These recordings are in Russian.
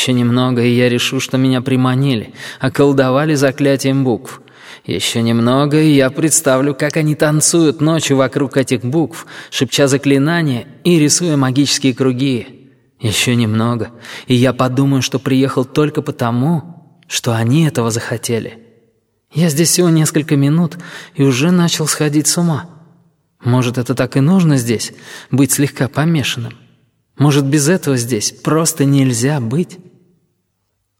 Еще немного, и я решу, что меня приманили, околдовали заклятием букв. Еще немного, и я представлю, как они танцуют ночью вокруг этих букв, шепча заклинания и рисуя магические круги. Еще немного, и я подумаю, что приехал только потому, что они этого захотели. Я здесь всего несколько минут и уже начал сходить с ума. Может, это так и нужно здесь, быть слегка помешанным? Может, без этого здесь просто нельзя быть?»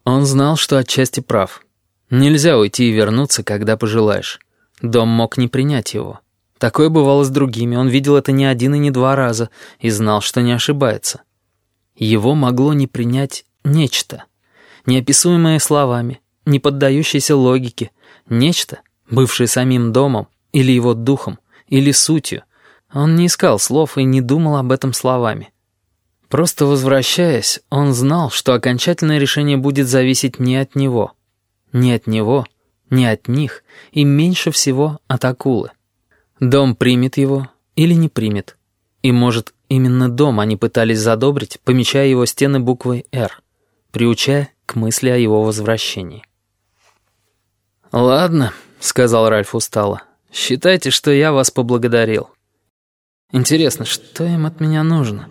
Он знал, что отчасти прав. Нельзя уйти и вернуться, когда пожелаешь. Дом мог не принять его. Такое бывало с другими, он видел это не один и не два раза и знал, что не ошибается. Его могло не принять нечто, неописуемое словами, не поддающееся логике, нечто, бывшее самим домом или его духом, или сутью. Он не искал слов и не думал об этом словами. Просто возвращаясь, он знал, что окончательное решение будет зависеть не от него. Не от него, не от них и меньше всего от акулы. Дом примет его или не примет. И, может, именно дом они пытались задобрить, помечая его стены буквой «Р», приучая к мысли о его возвращении. «Ладно», — сказал Ральф устало, — «считайте, что я вас поблагодарил. Интересно, что им от меня нужно?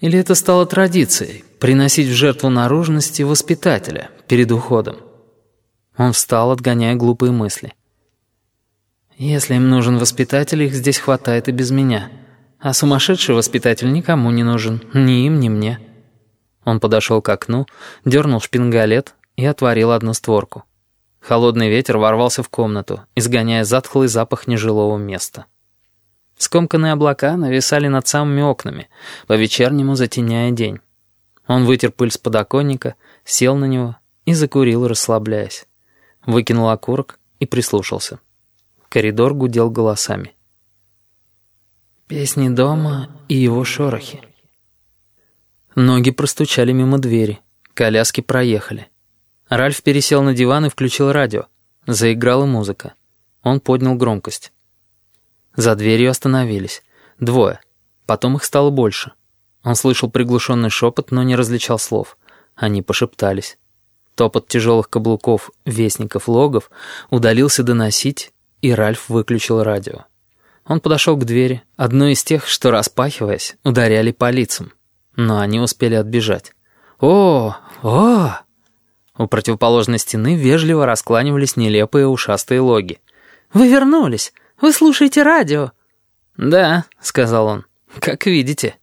Или это стало традицией — приносить в жертву наружности воспитателя перед уходом?» Он встал, отгоняя глупые мысли. «Если им нужен воспитатель, их здесь хватает и без меня. А сумасшедший воспитатель никому не нужен, ни им, ни мне». Он подошел к окну, дернул шпингалет и отворил одну створку. Холодный ветер ворвался в комнату, изгоняя затхлый запах нежилого места. Скомканные облака нависали над самыми окнами, по-вечернему затеняя день. Он вытер пыль с подоконника, сел на него и закурил, расслабляясь. Выкинул окурок и прислушался. Коридор гудел голосами. Песни дома и его шорохи. Ноги простучали мимо двери. Коляски проехали. Ральф пересел на диван и включил радио. Заиграла музыка. Он поднял громкость. За дверью остановились. Двое. Потом их стало больше. Он слышал приглушенный шепот, но не различал слов. Они пошептались. Топот тяжелых каблуков вестников логов удалился доносить, и Ральф выключил радио. Он подошел к двери, одной из тех, что, распахиваясь, ударяли по лицам. Но они успели отбежать. «О! О!» У противоположной стены вежливо раскланивались нелепые ушастые логи. «Вы вернулись! Вы слушаете радио?» «Да», — сказал он, — «как видите».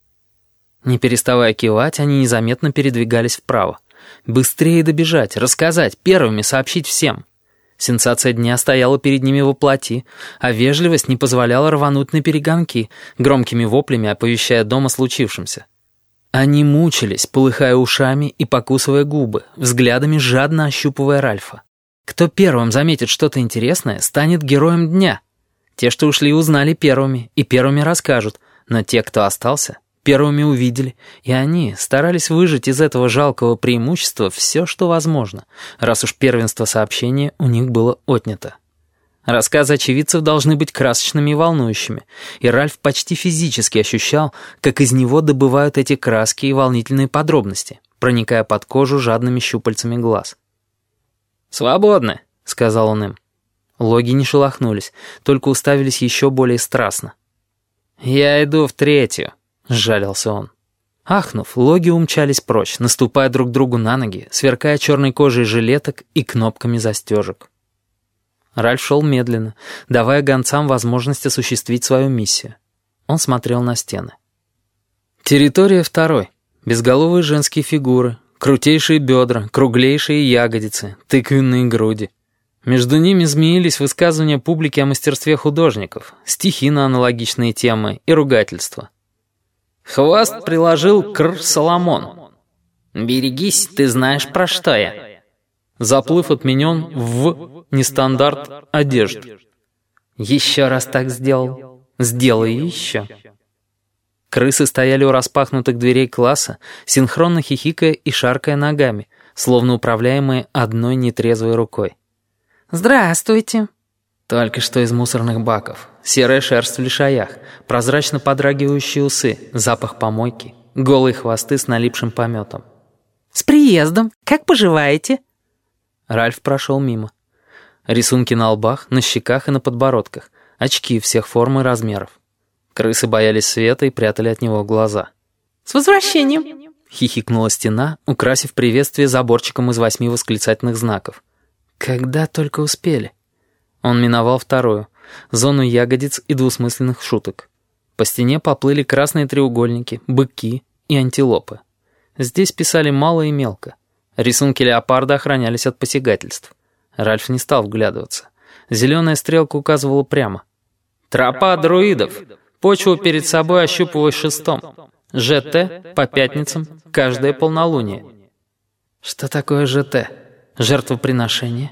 Не переставая кивать, они незаметно передвигались вправо. Быстрее добежать, рассказать, первыми сообщить всем. Сенсация дня стояла перед ними во плоти, а вежливость не позволяла рвануть на перегонки, громкими воплями оповещая дом о случившемся. Они мучились, полыхая ушами и покусывая губы, взглядами жадно ощупывая Ральфа. Кто первым заметит что-то интересное, станет героем дня. Те, что ушли, узнали первыми и первыми расскажут, но те, кто остался, первыми увидели, и они старались выжать из этого жалкого преимущества все, что возможно, раз уж первенство сообщения у них было отнято. Рассказы очевидцев должны быть красочными и волнующими, и Ральф почти физически ощущал, как из него добывают эти краски и волнительные подробности, проникая под кожу жадными щупальцами глаз. «Свободны», — сказал он им. Логи не шелохнулись, только уставились еще более страстно. «Я иду в третью», — сжалился он. Ахнув, логи умчались прочь, наступая друг другу на ноги, сверкая черной кожей жилеток и кнопками застежек. Ральф шел медленно, давая гонцам возможность осуществить свою миссию. Он смотрел на стены. Территория второй. Безголовые женские фигуры, крутейшие бедра, круглейшие ягодицы, тыквенные груди. Между ними змеились высказывания публики о мастерстве художников, стихи на аналогичные темы и ругательства. Хвост приложил кр Соломон. «Берегись, ты знаешь, про что я». Заплыв отменен в нестандарт одежды. «Еще раз так сделал. Сделай еще». Крысы стояли у распахнутых дверей класса, синхронно хихикая и шаркая ногами, словно управляемые одной нетрезвой рукой. «Здравствуйте». Только что из мусорных баков. Серая шерсть в лишаях, прозрачно подрагивающие усы, запах помойки, голые хвосты с налипшим пометом. «С приездом! Как поживаете?» Ральф прошел мимо. Рисунки на лбах, на щеках и на подбородках. Очки всех форм и размеров. Крысы боялись света и прятали от него глаза. «С возвращением!» — хихикнула стена, украсив приветствие заборчиком из восьми восклицательных знаков. Когда только успели. Он миновал вторую, зону ягодиц и двусмысленных шуток. По стене поплыли красные треугольники, быки и антилопы. Здесь писали мало и мелко. Рисунки леопарда охранялись от посягательств. Ральф не стал вглядываться. Зеленая стрелка указывала прямо. «Тропа друидов. Почву перед собой ощупывай шестом. ЖТ по пятницам, каждое полнолуние». «Что такое ЖТ? Жертвоприношение?»